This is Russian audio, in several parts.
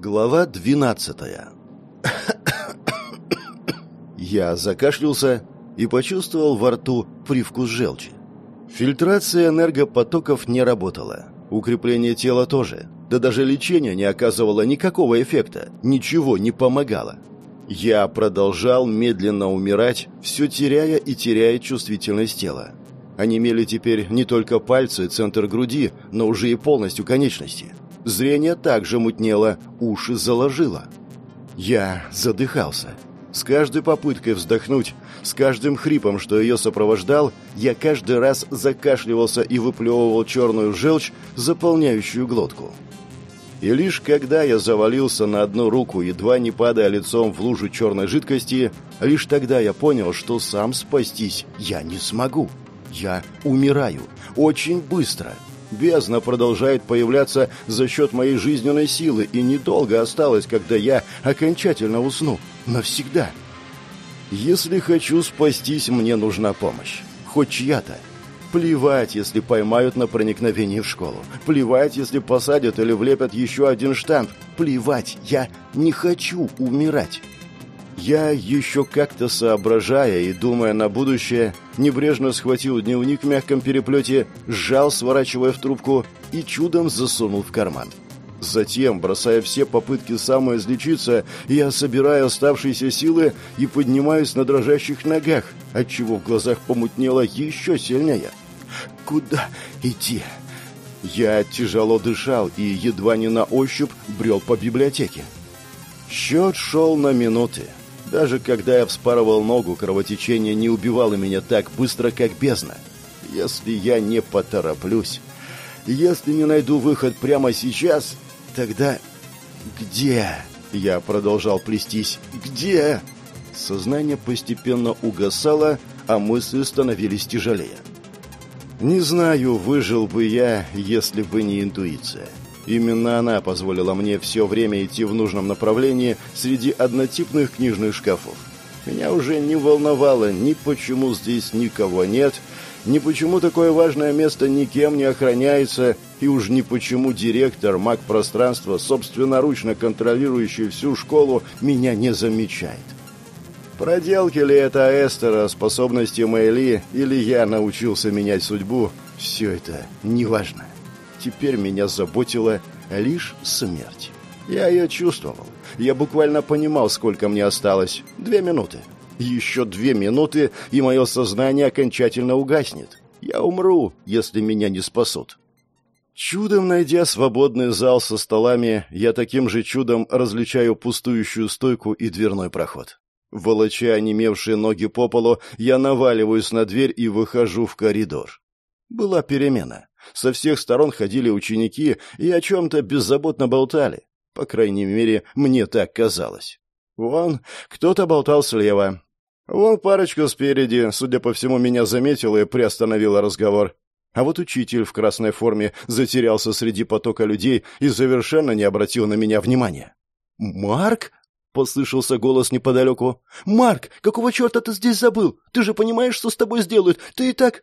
Глава двенадцатая Я закашлялся и почувствовал во рту привкус желчи. Фильтрация энергопотоков не работала. Укрепление тела тоже. Да даже лечение не оказывало никакого эффекта. Ничего не помогало. Я продолжал медленно умирать, все теряя и теряя чувствительность тела. Онемели теперь не только пальцы, центр груди, но уже и полностью конечности. Зрение также мутнело, уши заложило. Я задыхался. С каждой попыткой вздохнуть, с каждым хрипом, что ее сопровождал, я каждый раз закашливался и выплевывал черную желчь, заполняющую глотку. И лишь когда я завалился на одну руку, едва не падая лицом в лужу черной жидкости, лишь тогда я понял, что сам спастись я не смогу. Я умираю. Очень быстро. Бездна продолжает появляться за счет моей жизненной силы, и недолго осталось, когда я окончательно усну. Навсегда. Если хочу спастись, мне нужна помощь. Хоть чья-то. Плевать, если поймают на проникновении в школу. Плевать, если посадят или влепят еще один штамп. Плевать, я не хочу умирать. Я, еще как-то соображая и думая на будущее, небрежно схватил дневник в мягком переплете, сжал, сворачивая в трубку и чудом засунул в карман. Затем, бросая все попытки самоизлечиться, я собираю оставшиеся силы и поднимаюсь на дрожащих ногах, отчего в глазах помутнело еще сильнее. Куда идти? Я тяжело дышал и едва не на ощупь брел по библиотеке. Счет шел на минуты. Даже когда я вспарывал ногу, кровотечение не убивало меня так быстро, как бездна. Если я не потороплюсь, если не найду выход прямо сейчас, тогда... Где? Я продолжал плестись. Где? Сознание постепенно угасало, а мысли становились тяжелее. Не знаю, выжил бы я, если бы не интуиция. Именно она позволила мне все время идти в нужном направлении среди однотипных книжных шкафов. Меня уже не волновало ни почему здесь никого нет, ни почему такое важное место никем не охраняется, и уж ни почему директор маг пространства, собственноручно контролирующий всю школу, меня не замечает. Проделки ли это Эстера, способности Мэйли, или я научился менять судьбу, все это неважно. Теперь меня заботила лишь смерть. Я ее чувствовал. Я буквально понимал, сколько мне осталось. Две минуты. Еще две минуты, и мое сознание окончательно угаснет. Я умру, если меня не спасут. Чудом найдя свободный зал со столами, я таким же чудом различаю пустующую стойку и дверной проход. Волоча онемевшие ноги по полу, я наваливаюсь на дверь и выхожу в коридор. Была перемена. Со всех сторон ходили ученики и о чем-то беззаботно болтали. По крайней мере, мне так казалось. Вон, кто-то болтал слева. Вон парочка спереди, судя по всему, меня заметила и приостановила разговор. А вот учитель в красной форме затерялся среди потока людей и совершенно не обратил на меня внимания. «Марк?» — послышался голос неподалеку. «Марк, какого черта ты здесь забыл? Ты же понимаешь, что с тобой сделают? Ты и так...»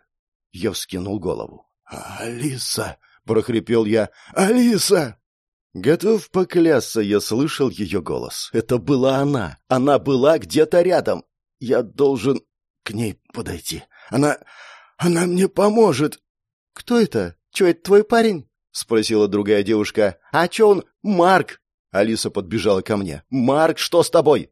Я вскинул голову. «Алиса!» — прохрипел я. «Алиса!» Готов поклясться, я слышал ее голос. Это была она. Она была где-то рядом. Я должен к ней подойти. Она... она мне поможет. «Кто это? Че, это твой парень?» — спросила другая девушка. «А че он? Марк!» Алиса подбежала ко мне. «Марк, что с тобой?»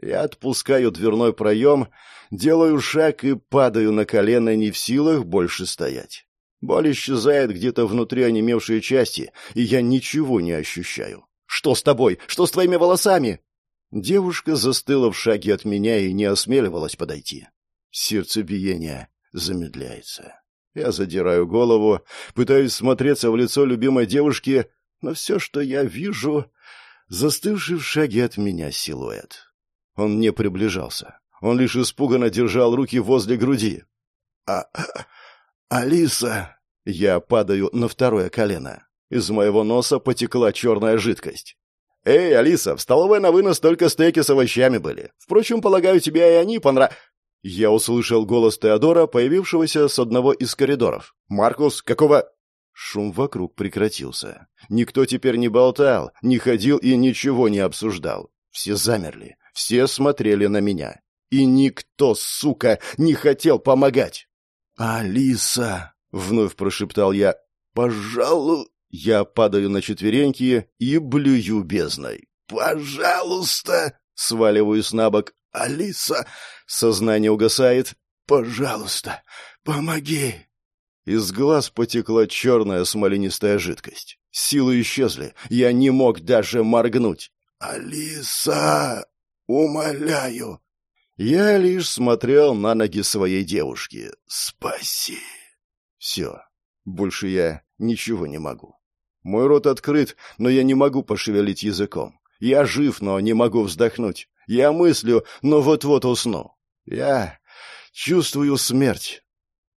Я отпускаю дверной проем, делаю шаг и падаю на колено, не в силах больше стоять. Боль исчезает где-то внутри онемевшей части, и я ничего не ощущаю. «Что с тобой? Что с твоими волосами?» Девушка застыла в шаге от меня и не осмеливалась подойти. Сердцебиение замедляется. Я задираю голову, пытаюсь смотреться в лицо любимой девушки, но все, что я вижу, застывший в шаге от меня силуэт. Он не приближался. Он лишь испуганно держал руки возле груди. «А... «Алиса!» Я падаю на второе колено. Из моего носа потекла черная жидкость. «Эй, Алиса, в столовой на вынос только стейки с овощами были. Впрочем, полагаю, тебе и они понрав...» Я услышал голос Теодора, появившегося с одного из коридоров. «Маркус, какого...» Шум вокруг прекратился. Никто теперь не болтал, не ходил и ничего не обсуждал. Все замерли, все смотрели на меня. И никто, сука, не хотел помогать. «Алиса!» — вновь прошептал я. «Пожалуй...» Я падаю на четвереньки и блюю бездной. «Пожалуйста!» — сваливаюсь на бок. «Алиса!» — сознание угасает. «Пожалуйста, помоги!» Из глаз потекла черная смоленистая жидкость. Силы исчезли. Я не мог даже моргнуть. «Алиса! Умоляю!» Я лишь смотрел на ноги своей девушки. «Спаси!» Все. Больше я ничего не могу. Мой рот открыт, но я не могу пошевелить языком. Я жив, но не могу вздохнуть. Я мыслю, но вот-вот усну. Я чувствую смерть.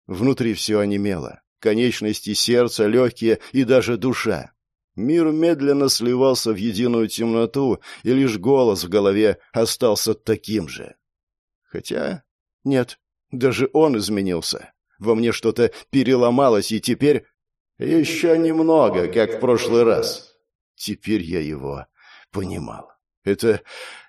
Внутри все онемело. Конечности, сердце, легкие и даже душа. Мир медленно сливался в единую темноту, и лишь голос в голове остался таким же. Хотя... Нет, даже он изменился. Во мне что-то переломалось, и теперь... Еще немного, как в прошлый раз. Теперь я его понимал. Это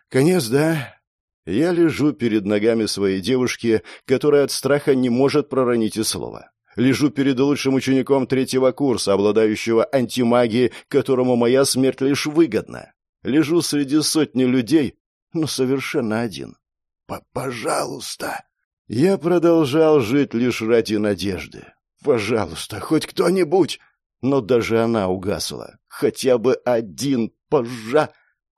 конец, да? Я лежу перед ногами своей девушки, которая от страха не может проронить и слова. Лежу перед лучшим учеником третьего курса, обладающего антимагией, которому моя смерть лишь выгодна. Лежу среди сотни людей, но совершенно один. «Пожалуйста!» Я продолжал жить лишь ради надежды. «Пожалуйста, хоть кто-нибудь!» Но даже она угасла. Хотя бы один пожа...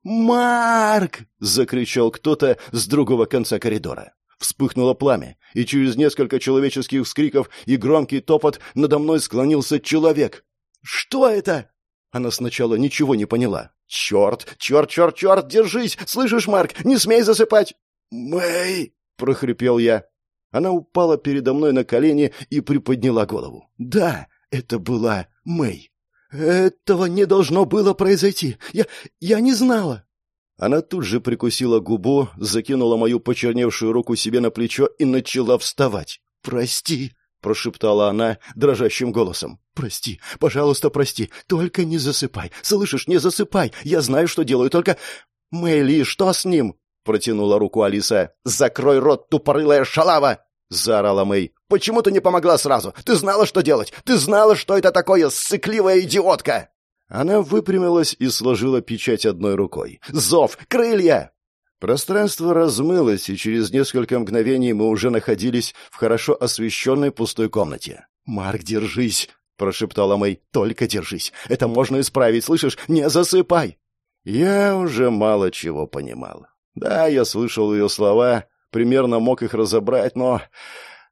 «Марк!» — закричал кто-то с другого конца коридора. Вспыхнуло пламя, и через несколько человеческих вскриков и громкий топот надо мной склонился человек. «Что это?» Она сначала ничего не поняла. «Черт! Черт, черт, черт! Держись! Слышишь, Марк? Не смей засыпать!» «Мэй!» — прохрипел я. Она упала передо мной на колени и приподняла голову. «Да, это была Мэй!» «Этого не должно было произойти! Я... я не знала!» Она тут же прикусила губу, закинула мою почерневшую руку себе на плечо и начала вставать. «Прости!» — прошептала она дрожащим голосом. «Прости, пожалуйста, прости. Только не засыпай. Слышишь, не засыпай. Я знаю, что делаю, только...» «Мэйли, что с ним?» — протянула руку Алиса. «Закрой рот, тупорылая шалава!» — заорала Мэй. «Почему ты не помогла сразу? Ты знала, что делать! Ты знала, что это такое, ссыкливая идиотка!» Она выпрямилась и сложила печать одной рукой. «Зов! Крылья!» Пространство размылось, и через несколько мгновений мы уже находились в хорошо освещенной пустой комнате. «Марк, держись!» — прошептала Мэй. «Только держись! Это можно исправить, слышишь? Не засыпай!» Я уже мало чего понимал. Да, я слышал ее слова, примерно мог их разобрать, но...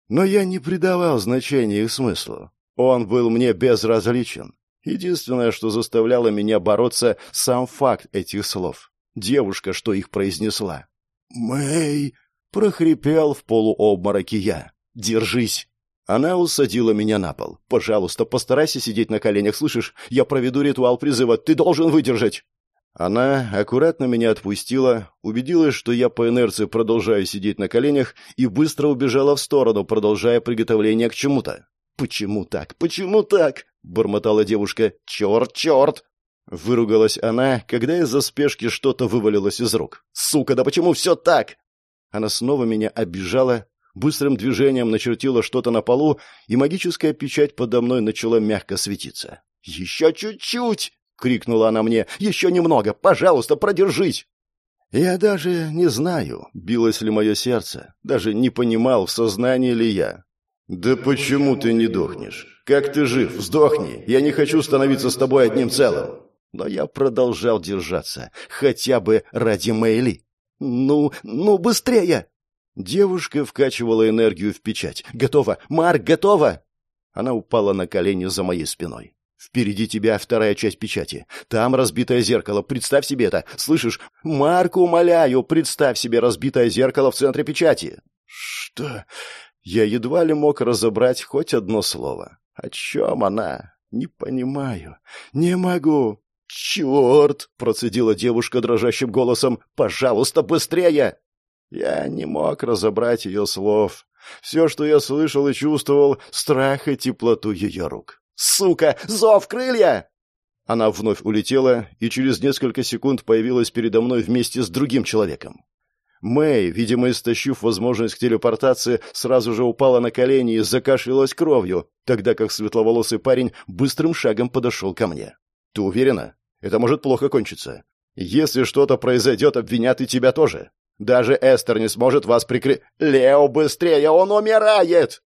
Но я не придавал значения их смыслу. Он был мне безразличен. Единственное, что заставляло меня бороться, сам факт этих слов. Девушка, что их произнесла. «Мэй!» — прохрипел в полуобмороке я. «Держись!» Она усадила меня на пол. «Пожалуйста, постарайся сидеть на коленях, слышишь? Я проведу ритуал призыва. Ты должен выдержать!» Она аккуратно меня отпустила, убедилась, что я по инерции продолжаю сидеть на коленях, и быстро убежала в сторону, продолжая приготовление к чему-то. «Почему так? Почему так?» — бормотала девушка. «Черт, черт!» Выругалась она, когда из-за спешки что-то вывалилось из рук. «Сука, да почему все так?» Она снова меня обижала, быстрым движением начертила что-то на полу, и магическая печать подо мной начала мягко светиться. «Еще чуть-чуть!» — крикнула она мне. «Еще немного! Пожалуйста, продержись!» Я даже не знаю, билось ли мое сердце, даже не понимал, в сознании ли я. «Да почему ты не дохнешь? Как ты жив? Сдохни! Я не хочу становиться с тобой одним целым!» Но я продолжал держаться, хотя бы ради Мэйли. «Ну, ну, быстрее!» Девушка вкачивала энергию в печать. «Готово! Марк, готово!» Она упала на колени за моей спиной. Впереди тебя вторая часть печати. Там разбитое зеркало. Представь себе это. Слышишь? Марк, умоляю, представь себе разбитое зеркало в центре печати. Что? Я едва ли мог разобрать хоть одно слово. О чем она? Не понимаю. Не могу. «Черт!» — процедила девушка дрожащим голосом. «Пожалуйста, быстрее!» Я не мог разобрать ее слов. Все, что я слышал и чувствовал, — страх и теплоту ее рук. «Сука! Зов, крылья!» Она вновь улетела и через несколько секунд появилась передо мной вместе с другим человеком. Мэй, видимо, истощив возможность к телепортации, сразу же упала на колени и закашлялась кровью, тогда как светловолосый парень быстрым шагом подошел ко мне. «Ты уверена? Это может плохо кончиться. Если что-то произойдет, обвинят и тебя тоже. Даже Эстер не сможет вас прикрыть. Лео, быстрее, он умирает!»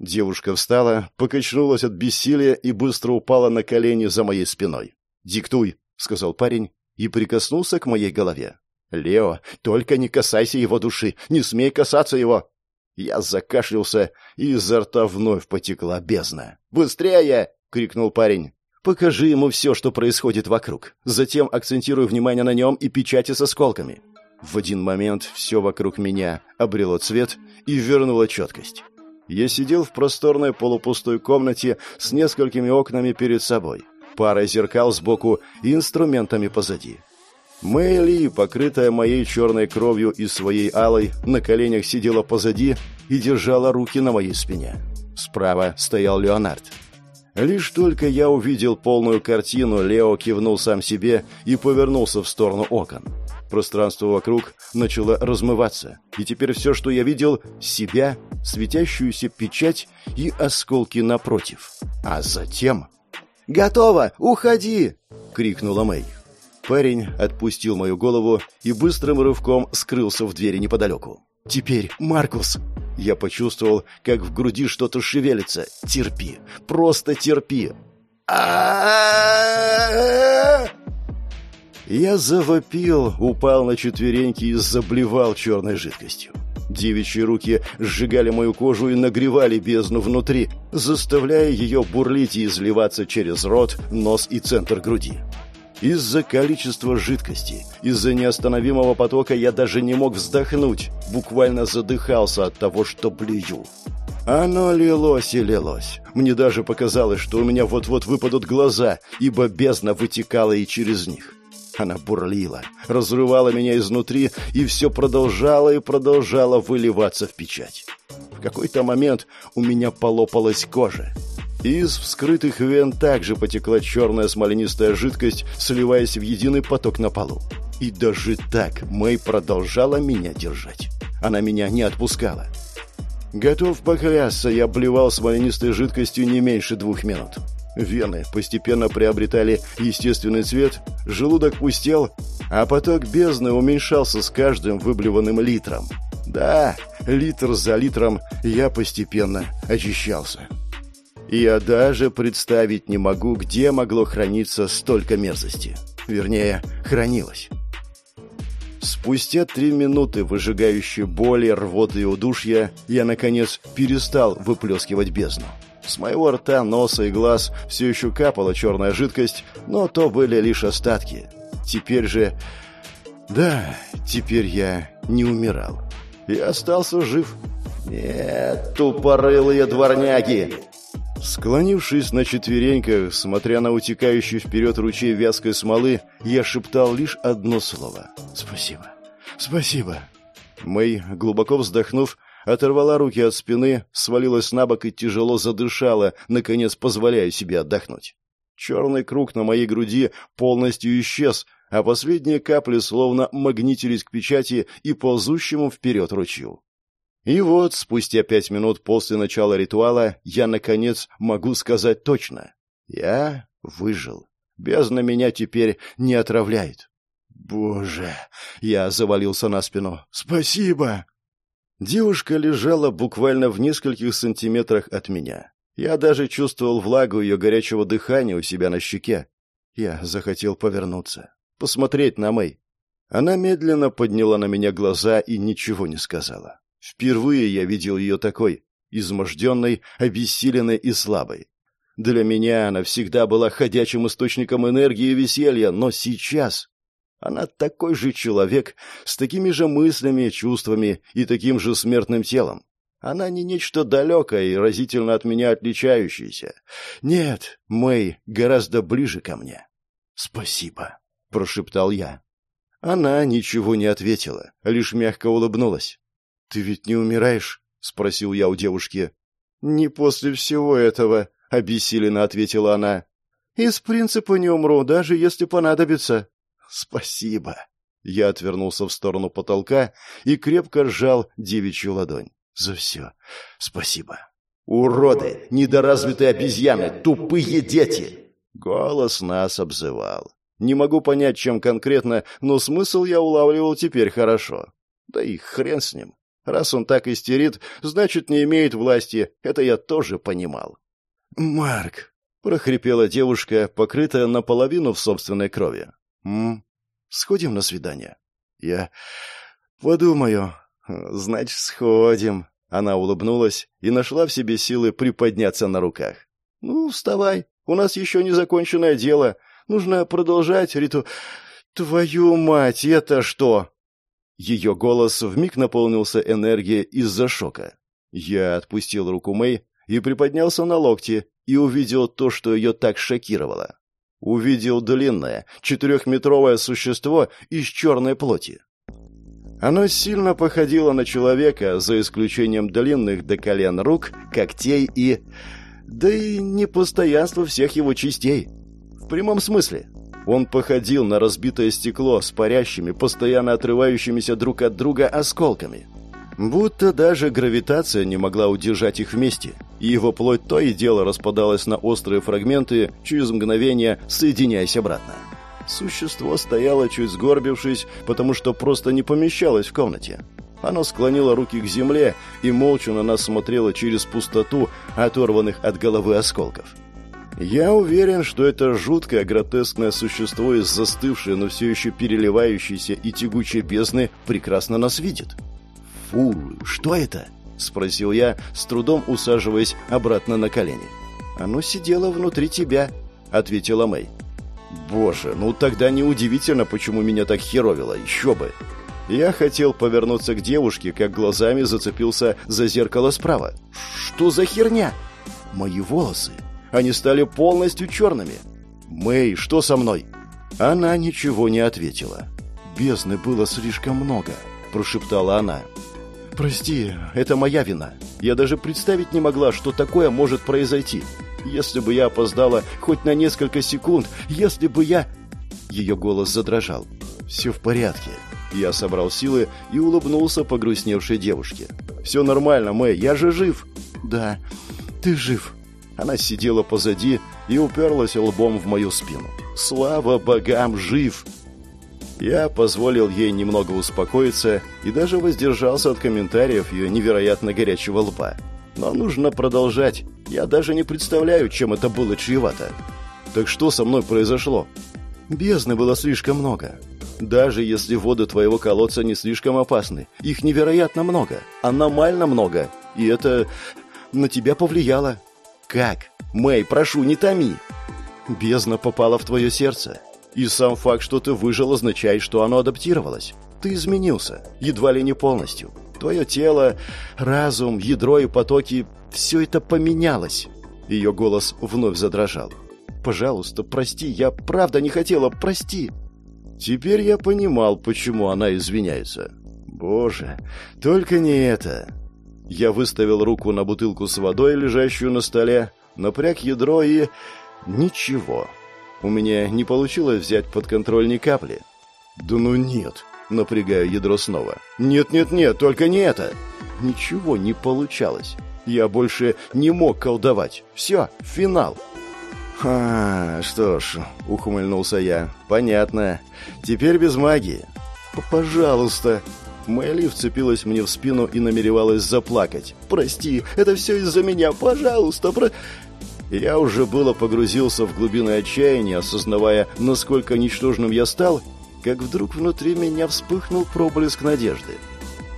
Девушка встала, покачнулась от бессилия и быстро упала на колени за моей спиной. «Диктуй», — сказал парень и прикоснулся к моей голове. «Лео, только не касайся его души, не смей касаться его!» Я закашлялся, и изо рта вновь потекла бездна. «Быстрее!» — крикнул парень. «Покажи ему все, что происходит вокруг. Затем акцентируй внимание на нем и печати с осколками». В один момент все вокруг меня обрело цвет и вернуло четкость. Я сидел в просторной полупустой комнате с несколькими окнами перед собой, парой зеркал сбоку и инструментами позади. Мэйли, покрытая моей черной кровью и своей алой, на коленях сидела позади и держала руки на моей спине. Справа стоял Леонард. Лишь только я увидел полную картину, Лео кивнул сам себе и повернулся в сторону окон. Пространство вокруг начало размываться, и теперь все, что я видел — себя, светящуюся печать и осколки напротив. А затем... «Готово! Уходи!» — крикнула Мэй. Парень отпустил мою голову и быстрым рывком скрылся в двери неподалеку. «Теперь, Маркус!» Я почувствовал, как в груди что-то шевелится. «Терпи! Просто терпи!» Я завопил, упал на четвереньки и заблевал черной жидкостью. Девичьи руки сжигали мою кожу и нагревали бездну внутри, заставляя ее бурлить и изливаться через рот, нос и центр груди. Из-за количества жидкости, из-за неостановимого потока я даже не мог вздохнуть, буквально задыхался от того, что блюю. Оно лилось и лилось. Мне даже показалось, что у меня вот-вот выпадут глаза, ибо бездна вытекала и через них. Она бурлила, разрывала меня изнутри и все продолжала и продолжала выливаться в печать. В какой-то момент у меня полопалась кожа. Из вскрытых вен также потекла черная смоленистая жидкость, сливаясь в единый поток на полу. И даже так Мэй продолжала меня держать. Она меня не отпускала. Готов поклясться, я блевал смоленистой жидкостью не меньше двух минут. Вены постепенно приобретали естественный цвет, желудок пустел, а поток бездны уменьшался с каждым выблеванным литром. Да, литр за литром я постепенно очищался. Я даже представить не могу, где могло храниться столько мерзости. Вернее, хранилось. Спустя три минуты выжигающей боли, рвоты и удушья, я, наконец, перестал выплескивать бездну. С моего рта, носа и глаз все еще капала черная жидкость, но то были лишь остатки. Теперь же... Да, теперь я не умирал. Я остался жив. Нет, тупорылые дворняги! Склонившись на четвереньках, смотря на утекающий вперед ручей вязкой смолы, я шептал лишь одно слово. «Спасибо! Спасибо!» Мэй, глубоко вздохнув, оторвала руки от спины, свалилась на бок и тяжело задышала, наконец позволяя себе отдохнуть. Черный круг на моей груди полностью исчез, а последние капли словно магнитились к печати и ползущему вперед ручью. И вот, спустя пять минут после начала ритуала, я, наконец, могу сказать точно. Я выжил. Бездна меня теперь не отравляет. Боже! Я завалился на спину. Спасибо! Девушка лежала буквально в нескольких сантиметрах от меня. Я даже чувствовал влагу ее горячего дыхания у себя на щеке. Я захотел повернуться, посмотреть на Мэй. Она медленно подняла на меня глаза и ничего не сказала. Впервые я видел ее такой, изможденной, обессиленной и слабой. Для меня она всегда была ходячим источником энергии и веселья, но сейчас она такой же человек, с такими же мыслями, чувствами и таким же смертным телом. Она не нечто далекое и разительно от меня отличающееся. Нет, Мэй гораздо ближе ко мне. «Спасибо», — прошептал я. Она ничего не ответила, лишь мягко улыбнулась. «Ты ведь не умираешь?» — спросил я у девушки. «Не после всего этого», — обессиленно ответила она. «Из принципа не умру, даже если понадобится». «Спасибо». Я отвернулся в сторону потолка и крепко сжал девичью ладонь. «За все. Спасибо». «Уроды! Недоразвитые обезьяны! Тупые дети!» Голос нас обзывал. Не могу понять, чем конкретно, но смысл я улавливал теперь хорошо. Да и хрен с ним. Раз он так истерит, значит, не имеет власти. Это я тоже понимал. «Марк!» — прохрипела девушка, покрытая наполовину в собственной крови. «М? Сходим на свидание?» «Я подумаю. Значит, сходим». Она улыбнулась и нашла в себе силы приподняться на руках. «Ну, вставай. У нас еще не законченное дело. Нужно продолжать риту... Твою мать, это что?» Ее голос вмиг наполнился энергией из-за шока. Я отпустил руку Мэй и приподнялся на локти и увидел то, что ее так шокировало. Увидел длинное, четырехметровое существо из черной плоти. Оно сильно походило на человека, за исключением длинных до колен рук, когтей и... Да и непостоянства всех его частей. В прямом смысле. Он походил на разбитое стекло с парящими, постоянно отрывающимися друг от друга осколками. Будто даже гравитация не могла удержать их вместе, и его плоть то и дело распадалась на острые фрагменты, через мгновение соединяясь обратно. Существо стояло чуть сгорбившись, потому что просто не помещалось в комнате. Оно склонило руки к земле и молча на нас смотрело через пустоту оторванных от головы осколков. Я уверен, что это жуткое гротескное существо из застывшей, но все еще переливающейся и тягучей бездны прекрасно нас видит. «Фу, что это?» — спросил я, с трудом усаживаясь обратно на колени. «Оно сидело внутри тебя», — ответила Мэй. «Боже, ну тогда неудивительно, почему меня так херовило, еще бы!» Я хотел повернуться к девушке, как глазами зацепился за зеркало справа. «Что за херня?» «Мои волосы!» Они стали полностью черными. «Мэй, что со мной?» Она ничего не ответила. «Бездны было слишком много», – прошептала она. «Прости, это моя вина. Я даже представить не могла, что такое может произойти. Если бы я опоздала хоть на несколько секунд, если бы я...» Ее голос задрожал. «Все в порядке». Я собрал силы и улыбнулся погрустневшей девушке. «Все нормально, Мэй, я же жив». «Да, ты жив», она сидела позади и уперлась лбом в мою спину. «Слава богам, жив!» Я позволил ей немного успокоиться и даже воздержался от комментариев ее невероятно горячего лба. Но нужно продолжать. Я даже не представляю, чем это было чревато. Так что со мной произошло? Бездны было слишком много. Даже если воды твоего колодца не слишком опасны, их невероятно много, аномально много. И это на тебя повлияло. Как? Мэй, прошу, не томи. Бездна попала в твое сердце. И сам факт, что ты выжил, означает, что оно адаптировалось. Ты изменился, едва ли не полностью. Твое тело, разум, ядро и потоки – все это поменялось. Ее голос вновь задрожал. «Пожалуйста, прости, я правда не хотела, прости!» Теперь я понимал, почему она извиняется. «Боже, только не это!» Я выставил руку на бутылку с водой, лежащую на столе, напряг ядро и... Ничего. У меня не получилось взять под контроль ни капли. Да ну нет. Напрягаю ядро снова. Нет-нет-нет, только не это. Ничего не получалось. Я больше не мог колдовать. Все, финал. «А, что ж», — ухмыльнулся я, — «понятно. Теперь без магии». «Пожалуйста», Мэйли вцепилась мне в спину и намеревалась заплакать. «Прости, это все из-за меня, пожалуйста, про...» Я уже было погрузился в глубины отчаяния, осознавая, насколько ничтожным я стал, как вдруг внутри меня вспыхнул проблеск надежды.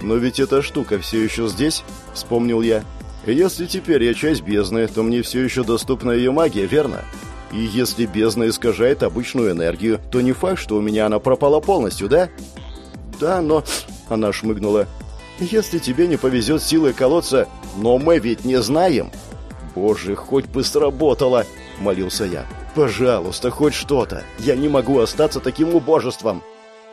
«Но ведь эта штука все еще здесь», — вспомнил я. «Если теперь я часть бездны, то мне все еще доступна ее магия, верно? И если бездна искажает обычную энергию, то не факт, что у меня она пропала полностью, да?» «Да, но она шмыгнула. «Если тебе не повезет силой колодца, но мы ведь не знаем». «Боже, хоть бы сработало!» — молился я. «Пожалуйста, хоть что-то! Я не могу остаться таким убожеством!»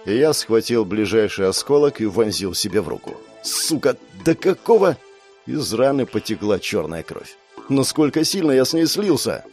Я схватил ближайший осколок и вонзил себе в руку. «Сука, да какого?» Из раны потекла черная кровь. Насколько сильно я с ней слился.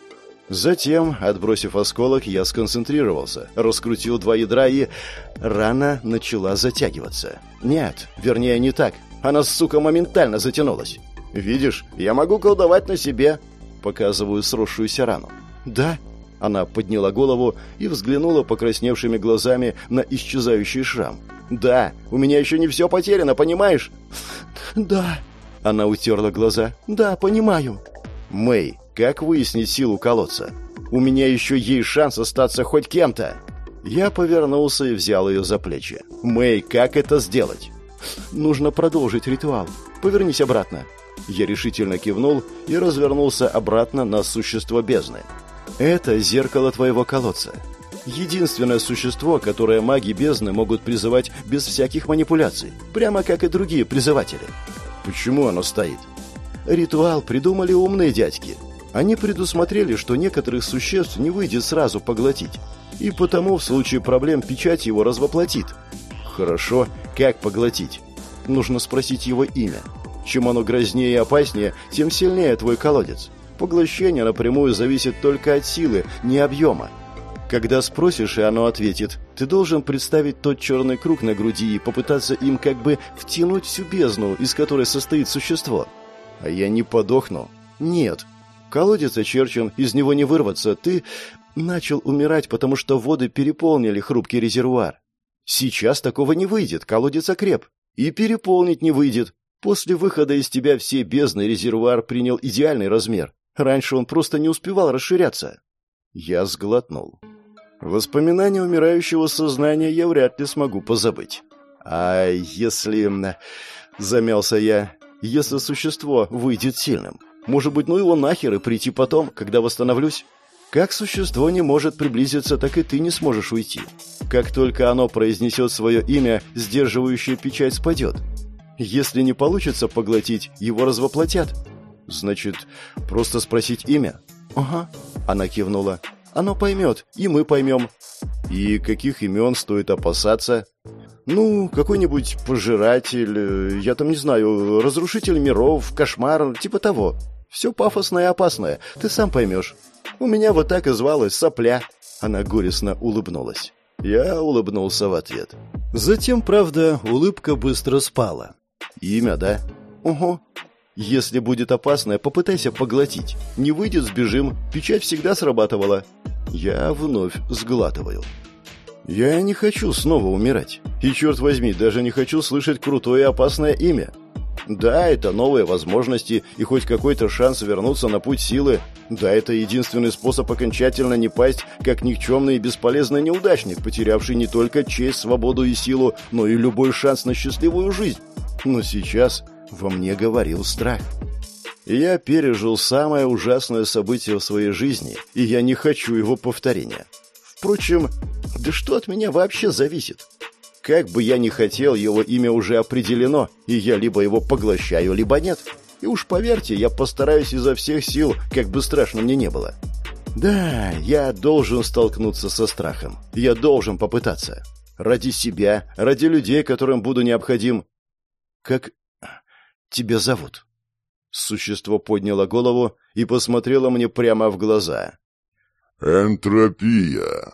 Затем, отбросив осколок, я сконцентрировался, раскрутил два ядра и... Рана начала затягиваться. Нет, вернее, не так. Она, сука, моментально затянулась. «Видишь, я могу колдовать на себе», — показываю сросшуюся рану. «Да». Она подняла голову и взглянула покрасневшими глазами на исчезающий шрам. «Да, у меня еще не все потеряно, понимаешь?» «Да». Она утерла глаза. «Да, понимаю». «Мэй, как выяснить силу колодца? У меня еще есть шанс остаться хоть кем-то. Я повернулся и взял ее за плечи. Мэй, как это сделать? Нужно продолжить ритуал. Повернись обратно. Я решительно кивнул и развернулся обратно на существо бездны. Это зеркало твоего колодца. Единственное существо, которое маги бездны могут призывать без всяких манипуляций, прямо как и другие призыватели. Почему оно стоит? Ритуал придумали умные дядьки. Они предусмотрели, что некоторых существ не выйдет сразу поглотить, и потому в случае проблем печать его развоплотит. Хорошо, как поглотить? Нужно спросить его имя. Чем оно грознее и опаснее, тем сильнее твой колодец. Поглощение напрямую зависит только от силы, не объема. Когда спросишь, и оно ответит, ты должен представить тот черный круг на груди и попытаться им как бы втянуть всю бездну, из которой состоит существо. А я не подохну. Нет, Колодец очерчен, из него не вырваться. Ты начал умирать, потому что воды переполнили хрупкий резервуар. Сейчас такого не выйдет, колодец окреп. И переполнить не выйдет. После выхода из тебя все бездны резервуар принял идеальный размер. Раньше он просто не успевал расширяться. Я сглотнул. Воспоминания умирающего сознания я вряд ли смогу позабыть. А если... Замялся я. Если существо выйдет сильным. Может быть, ну его нахер и прийти потом, когда восстановлюсь? Как существо не может приблизиться, так и ты не сможешь уйти. Как только оно произнесет свое имя, сдерживающая печать спадет. Если не получится поглотить, его развоплотят. Значит, просто спросить имя? Ага. Она кивнула. Оно поймет, и мы поймем. И каких имен стоит опасаться? Ну, какой-нибудь пожиратель, я там не знаю, разрушитель миров, кошмар, типа того. Все пафосное и опасное, ты сам поймешь. У меня вот так и звалась сопля. Она горестно улыбнулась. Я улыбнулся в ответ. Затем, правда, улыбка быстро спала. Имя, да? Ого. Если будет опасное, попытайся поглотить. Не выйдет, сбежим. Печать всегда срабатывала. Я вновь сглатываю. Я не хочу снова умирать. И, черт возьми, даже не хочу слышать крутое и опасное имя. Да, это новые возможности и хоть какой-то шанс вернуться на путь силы. Да, это единственный способ окончательно не пасть, как никчемный и бесполезный неудачник, потерявший не только честь, свободу и силу, но и любой шанс на счастливую жизнь. Но сейчас во мне говорил страх. Я пережил самое ужасное событие в своей жизни, и я не хочу его повторения. Впрочем, да что от меня вообще зависит? Как бы я ни хотел, его имя уже определено, и я либо его поглощаю, либо нет. И уж поверьте, я постараюсь изо всех сил, как бы страшно мне не было. Да, я должен столкнуться со страхом. Я должен попытаться. Ради себя, ради людей, которым буду необходим. Как тебя зовут? Существо подняло голову и посмотрело мне прямо в глаза. «Энтропия»,